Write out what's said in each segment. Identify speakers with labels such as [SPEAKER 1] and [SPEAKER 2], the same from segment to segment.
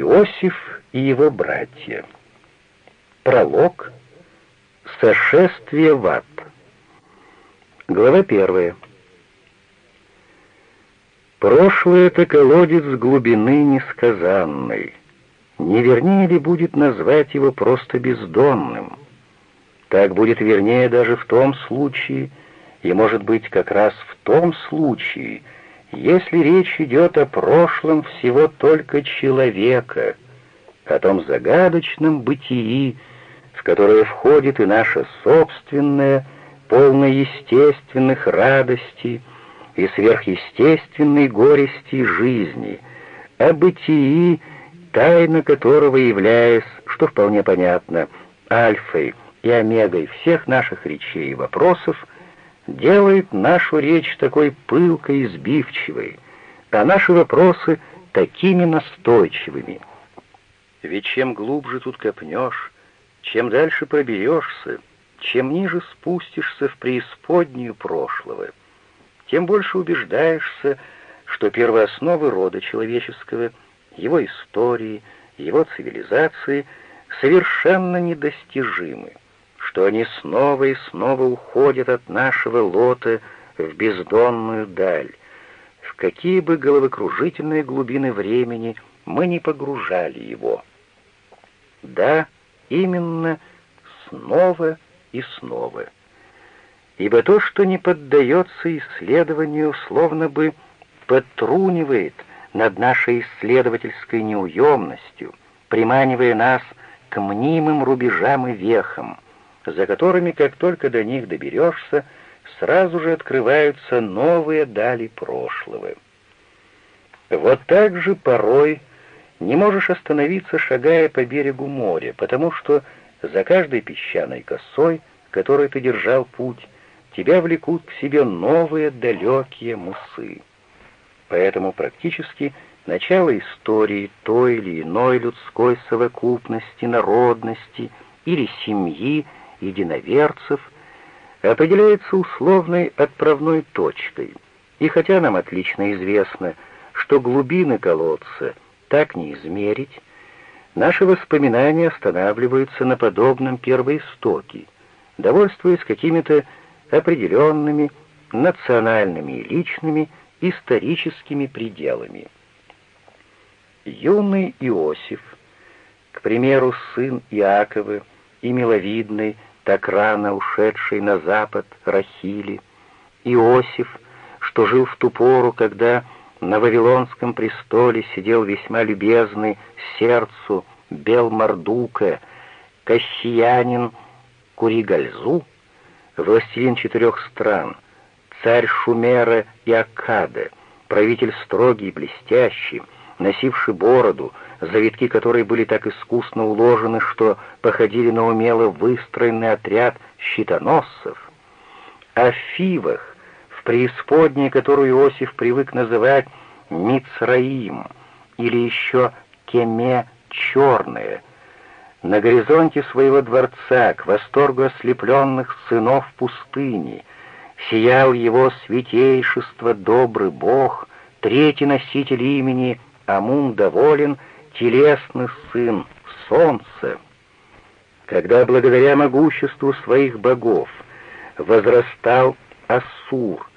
[SPEAKER 1] Иосиф и его братья. Пролог. Сошествие в ад. Глава первая. Прошлое — это колодец глубины несказанной. Не вернее ли будет назвать его просто бездонным? Так будет вернее даже в том случае, и, может быть, как раз в том случае, если речь идет о прошлом всего только человека, о том загадочном бытии, в которое входит и наше собственное, полное естественных радостей и сверхъестественной горести жизни, о бытии, тайна которого, являясь, что вполне понятно, альфой и омегой всех наших речей и вопросов, делает нашу речь такой пылкой и сбивчивой, а наши вопросы такими настойчивыми. Ведь чем глубже тут копнешь, чем дальше проберешься, чем ниже спустишься в преисподнюю прошлого, тем больше убеждаешься, что первоосновы рода человеческого, его истории, его цивилизации совершенно недостижимы что они снова и снова уходят от нашего лота в бездонную даль. В какие бы головокружительные глубины времени мы не погружали его. Да, именно снова и снова. Ибо то, что не поддается исследованию, словно бы подтрунивает над нашей исследовательской неуемностью, приманивая нас к мнимым рубежам и вехам, за которыми, как только до них доберешься, сразу же открываются новые дали прошлого. Вот так же порой не можешь остановиться, шагая по берегу моря, потому что за каждой песчаной косой, которой ты держал путь, тебя влекут к себе новые далекие мусы. Поэтому практически начало истории той или иной людской совокупности, народности или семьи единоверцев определяется условной отправной точкой, и хотя нам отлично известно, что глубины колодца так не измерить, наши воспоминания останавливаются на подобном первоистоке, довольствуясь какими-то определенными национальными и личными историческими пределами. Юный Иосиф, к примеру, сын Иакова и миловидный, так рано ушедший на запад Рахили, Иосиф, что жил в ту пору, когда на Вавилонском престоле сидел весьма любезный сердцу Белмардука, Кассиянин Куригальзу, властелин четырех стран, царь Шумера и Аккада, правитель строгий и блестящий, носивший бороду, завитки которой были так искусно уложены, что походили на умело выстроенный отряд щитоносцев. О фивах, в преисподней, которую Иосиф привык называть Мицраим, или еще Кеме Черное, на горизонте своего дворца, к восторгу ослепленных сынов пустыни, сиял его святейшество добрый Бог, третий носитель имени Амун доволен — телесный сын, солнце, когда благодаря могуществу своих богов возрастал Ассур,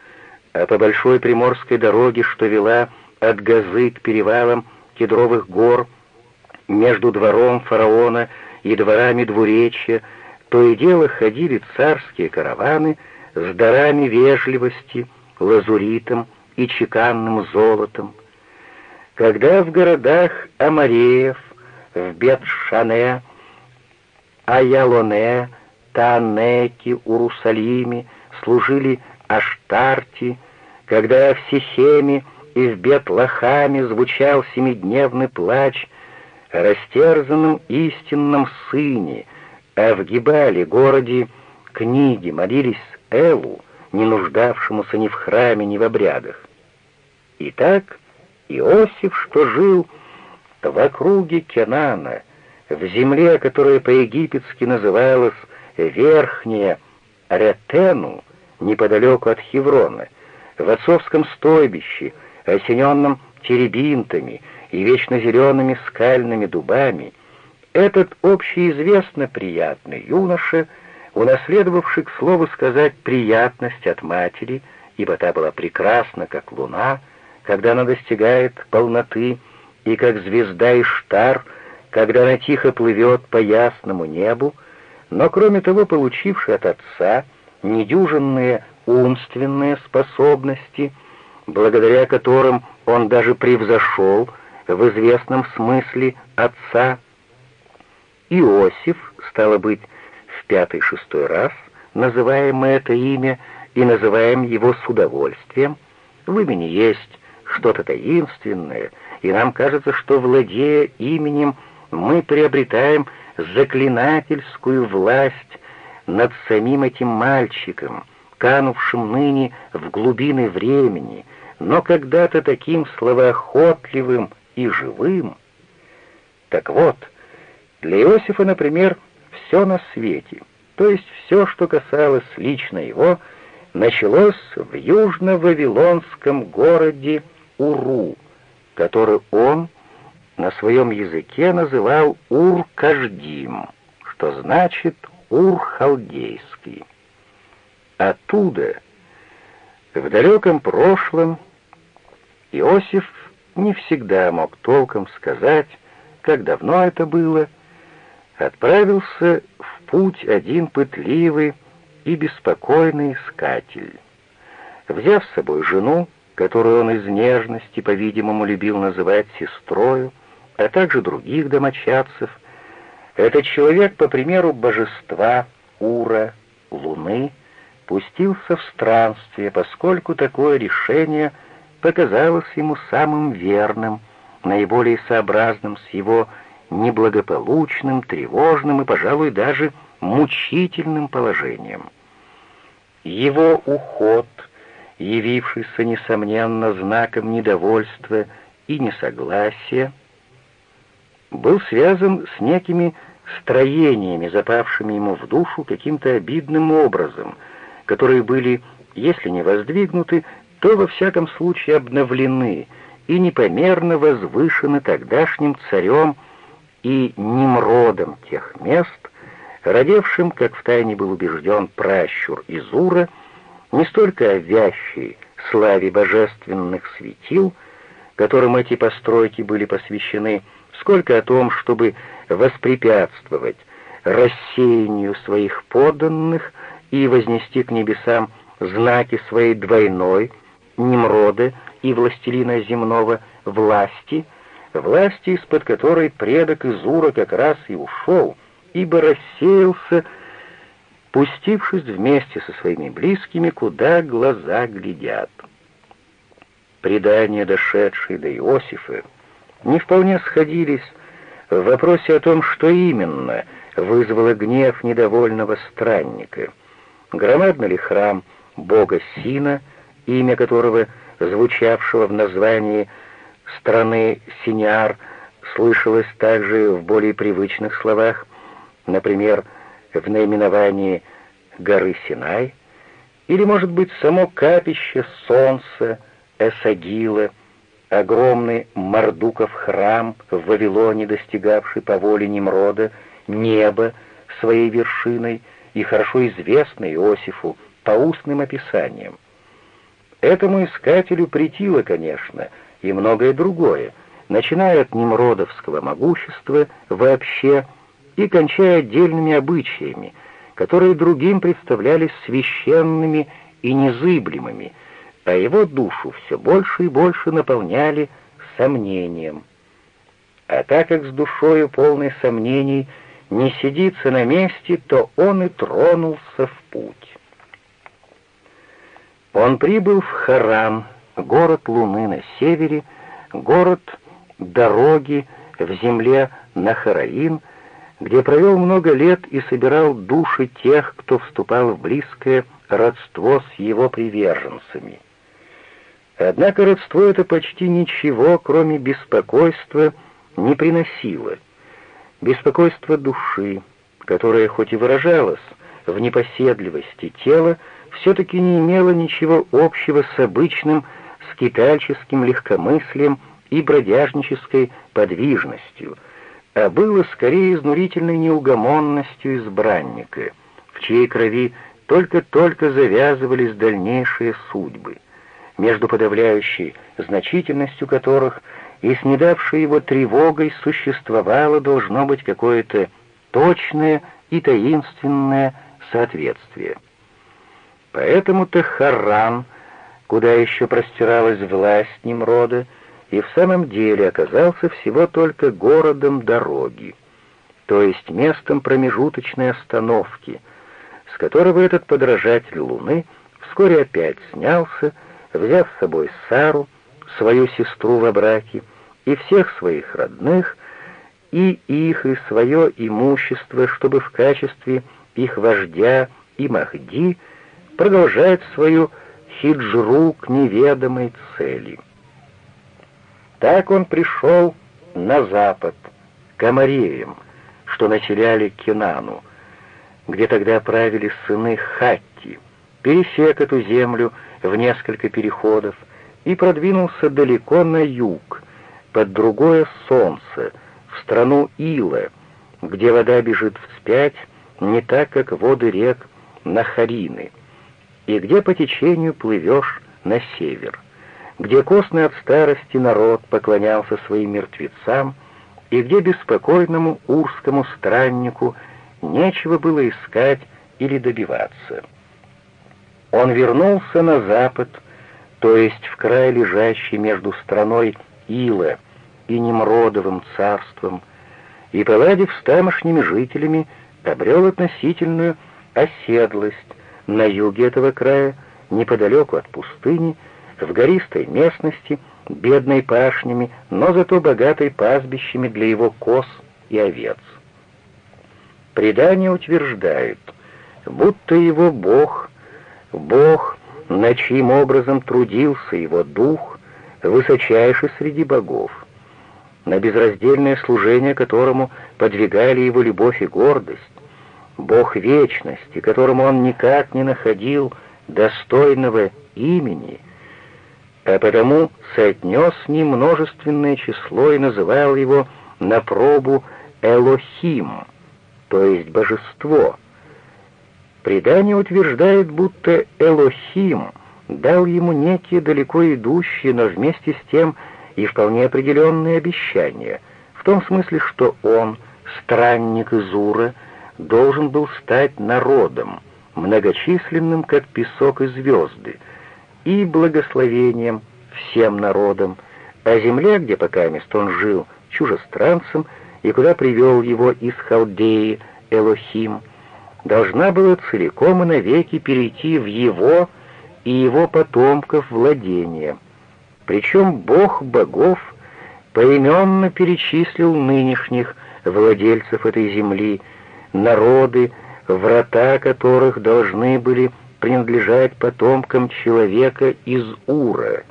[SPEAKER 1] а по большой приморской дороге, что вела от Газы к перевалам Кедровых гор, между двором фараона и дворами двуречья, то и дело ходили царские караваны с дарами вежливости, лазуритом и чеканным золотом, когда в городах Амареев, в Бет-Шане, Аялоне, Таанеке, Урусалиме служили Аштарти, когда в Сихеме и в Бет-Лахаме звучал семидневный плач о растерзанном истинном сыне, а в Гибале, городе, книги молились Элу, не нуждавшемуся ни в храме, ни в обрядах. Итак, Иосиф, что жил в округе Кенана, в земле, которая по-египетски называлась Верхняя Ретену, неподалеку от Хеврона, в отцовском стойбище, осененном теребинтами и вечно зелеными скальными дубами, этот общеизвестно приятный юноша, унаследовавший, к слову сказать, приятность от матери, ибо та была прекрасна, как луна, когда она достигает полноты, и как звезда Иштар, когда она тихо плывет по ясному небу, но кроме того получивший от отца недюжинные умственные способности, благодаря которым он даже превзошел в известном смысле отца. Иосиф, стало быть, в пятый-шестой раз называем мы это имя и называем его с удовольствием. В имени есть что-то таинственное, и нам кажется, что, владея именем, мы приобретаем заклинательскую власть над самим этим мальчиком, канувшим ныне в глубины времени, но когда-то таким словоохотливым и живым. Так вот, для Иосифа, например, все на свете, то есть все, что касалось лично его, началось в южно-вавилонском городе Уру, который он на своем языке называл Ур-Каждим, что значит Ур-Халдейский. Оттуда, в далеком прошлом, Иосиф не всегда мог толком сказать, как давно это было, отправился в путь один пытливый и беспокойный искатель. Взяв с собой жену, которую он из нежности, по-видимому, любил называть сестрою, а также других домочадцев, этот человек, по примеру божества Ура, Луны, пустился в странствие, поскольку такое решение показалось ему самым верным, наиболее сообразным с его неблагополучным, тревожным и, пожалуй, даже мучительным положением. Его уход — явившийся, несомненно, знаком недовольства и несогласия, был связан с некими строениями, запавшими ему в душу каким-то обидным образом, которые были, если не воздвигнуты, то во всяком случае обновлены и непомерно возвышены тогдашним царем и немродом тех мест, родевшим, как втайне был убежден пращур Изура, не столько о вящей славе божественных светил, которым эти постройки были посвящены, сколько о том, чтобы воспрепятствовать рассеянию своих подданных и вознести к небесам знаки своей двойной, Немрода и властелина земного власти, власти, из-под которой предок Изура как раз и ушел, ибо рассеялся пустившись вместе со своими близкими, куда глаза глядят. Предания, дошедшие до Иосифа, не вполне сходились в вопросе о том, что именно вызвало гнев недовольного странника. Громадный ли храм бога Сина, имя которого, звучавшего в названии страны Синяр, слышалось также в более привычных словах, например, в наименовании горы Синай, или, может быть, само капище солнца Эсагила, огромный Мардуков храм в Вавилоне, достигавший по воле Немрода небо своей вершиной и хорошо известный Иосифу по устным описаниям. Этому искателю притило, конечно, и многое другое, начиная от немродовского могущества вообще и кончая отдельными обычаями, которые другим представлялись священными и незыблемыми, а его душу все больше и больше наполняли сомнением. А так как с душою полной сомнений не сидится на месте, то он и тронулся в путь. Он прибыл в Харам, город Луны на севере, город дороги в земле Нахараин, где провел много лет и собирал души тех, кто вступал в близкое родство с его приверженцами. Однако родство это почти ничего, кроме беспокойства, не приносило. Беспокойство души, которое хоть и выражалось в непоседливости тела, все-таки не имело ничего общего с обычным скитальческим легкомыслием и бродяжнической подвижностью, а было скорее изнурительной неугомонностью избранника, в чьей крови только-только завязывались дальнейшие судьбы, между подавляющей значительностью которых и снедавшей его тревогой существовало должно быть какое-то точное и таинственное соответствие. Поэтому-то Харран, куда еще простиралась власть Немрода, и в самом деле оказался всего только городом дороги, то есть местом промежуточной остановки, с которого этот подражатель Луны вскоре опять снялся, взяв с собой Сару, свою сестру во браке, и всех своих родных, и их, и свое имущество, чтобы в качестве их вождя и Махди продолжать свою хиджру к неведомой цели. Так он пришел на запад, к Амареям, что населяли Кинану, где тогда правили сыны Хатти, пересек эту землю в несколько переходов и продвинулся далеко на юг, под другое солнце, в страну Ила, где вода бежит вспять, не так, как воды рек Нахарины, и где по течению плывешь на север где костный от старости народ поклонялся своим мертвецам, и где беспокойному урскому страннику нечего было искать или добиваться. Он вернулся на запад, то есть в край, лежащий между страной Ила и Немродовым царством, и, поладив с тамошними жителями, обрел относительную оседлость на юге этого края, неподалеку от пустыни, в гористой местности, бедной пашнями, но зато богатой пастбищами для его коз и овец. Предание утверждает, будто его Бог, Бог, на чьим образом трудился его дух, высочайший среди богов, на безраздельное служение которому подвигали его любовь и гордость, Бог вечности, которому он никак не находил достойного имени, а потому соотнес с ним множественное число и называл его на пробу Элохим, то есть божество. Предание утверждает, будто Элохим дал ему некие далеко идущие, но вместе с тем и вполне определенные обещания, в том смысле, что он, странник из Ура, должен был стать народом, многочисленным, как песок и звезды, и благословением всем народам, а земля, где пока мест он жил чужестранцем и куда привел его из Халдеи Элохим, должна была целиком и навеки перейти в его и его потомков владение. Причем Бог богов поименно перечислил нынешних владельцев этой земли, народы, врата которых должны были принадлежать потомкам человека из Ура,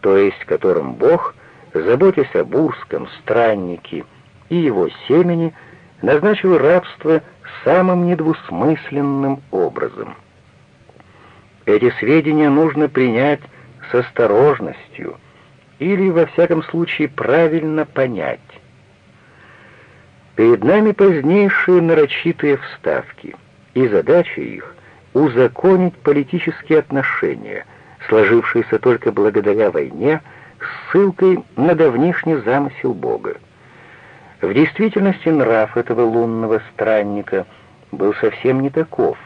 [SPEAKER 1] то есть которым Бог, заботясь об урском страннике и его семени, назначил рабство самым недвусмысленным образом. Эти сведения нужно принять с осторожностью или, во всяком случае, правильно понять. Перед нами позднейшие нарочитые вставки, и задача их узаконить политические отношения, сложившиеся только благодаря войне, с ссылкой на давнишний замысел Бога. В действительности нрав этого лунного странника был совсем не таков,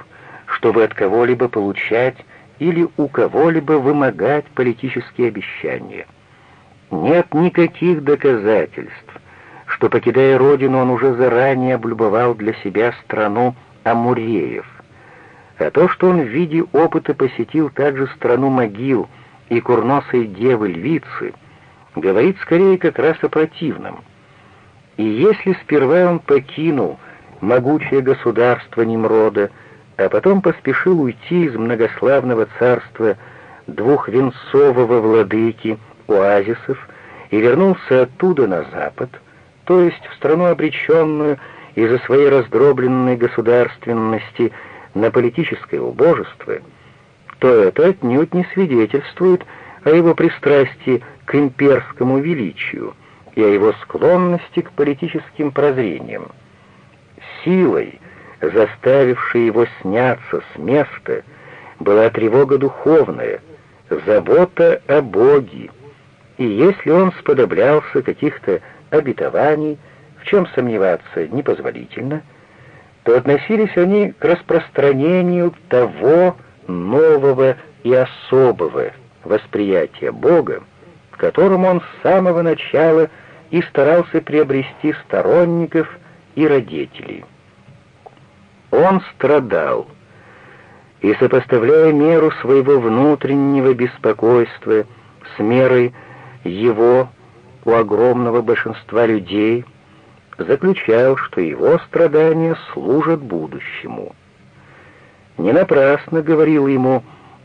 [SPEAKER 1] чтобы от кого-либо получать или у кого-либо вымогать политические обещания. Нет никаких доказательств, что, покидая родину, он уже заранее облюбовал для себя страну Амуреев, а то, что он в виде опыта посетил также страну могил и курносой девы-львицы, говорит скорее как раз о противном. И если сперва он покинул могучее государство Немрода, а потом поспешил уйти из многославного царства двухвенцового владыки оазисов и вернулся оттуда на запад, то есть в страну обреченную из-за своей раздробленной государственности на политическое убожество, то это отнюдь не свидетельствует о его пристрастии к имперскому величию и о его склонности к политическим прозрениям. Силой, заставившей его сняться с места, была тревога духовная, забота о Боге, и если он сподоблялся каких-то обетований, в чем сомневаться непозволительно, то относились они к распространению того нового и особого восприятия Бога, в котором он с самого начала и старался приобрести сторонников и родителей. Он страдал, и, сопоставляя меру своего внутреннего беспокойства с мерой его у огромного большинства людей, заключал, что его страдания служат будущему. Не напрасно говорил ему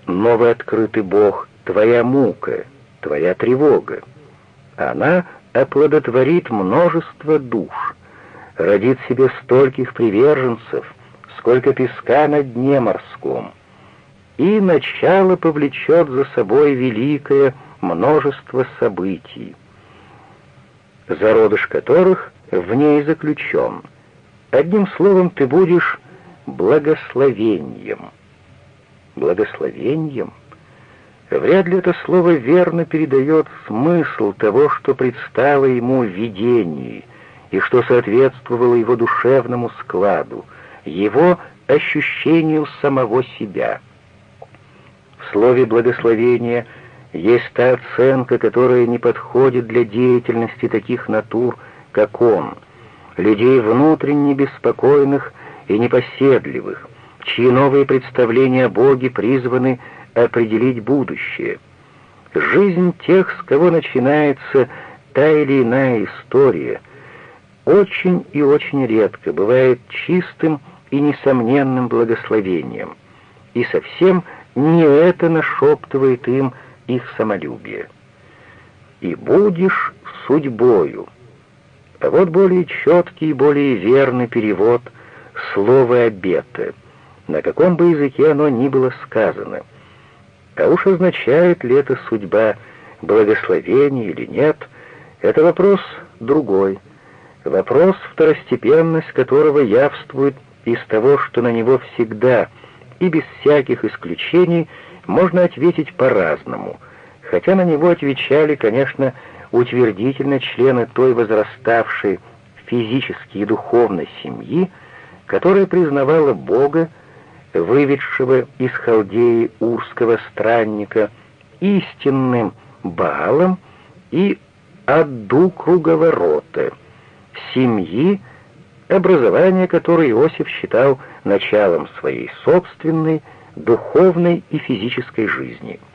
[SPEAKER 1] новый открытый Бог, твоя мука, твоя тревога. Она оплодотворит множество душ, родит себе стольких приверженцев, сколько песка на дне морском, и начало повлечет за собой великое множество событий, зародыш которых в ней заключен. Одним словом, ты будешь благословением. Благословением? Вряд ли это слово верно передает смысл того, что предстало ему в видении и что соответствовало его душевному складу, его ощущению самого себя. В слове «благословение» есть та оценка, которая не подходит для деятельности таких натур, как он, людей внутренне беспокойных и непоседливых, чьи новые представления о Боге призваны определить будущее. Жизнь тех, с кого начинается та или иная история, очень и очень редко бывает чистым и несомненным благословением, и совсем не это нашептывает им их самолюбие. «И будешь судьбою». А вот более четкий и более верный перевод слова «обета», на каком бы языке оно ни было сказано. А уж означает ли это судьба благословения или нет, это вопрос другой, вопрос, второстепенность которого явствует из того, что на него всегда и без всяких исключений можно ответить по-разному, хотя на него отвечали, конечно, утвердительно члены той возраставшей физически и духовной семьи, которая признавала Бога, выведшего из Халдеи урского странника, истинным Баалом и Адду круговорота, семьи, образование которой Иосиф считал началом своей собственной духовной и физической жизни –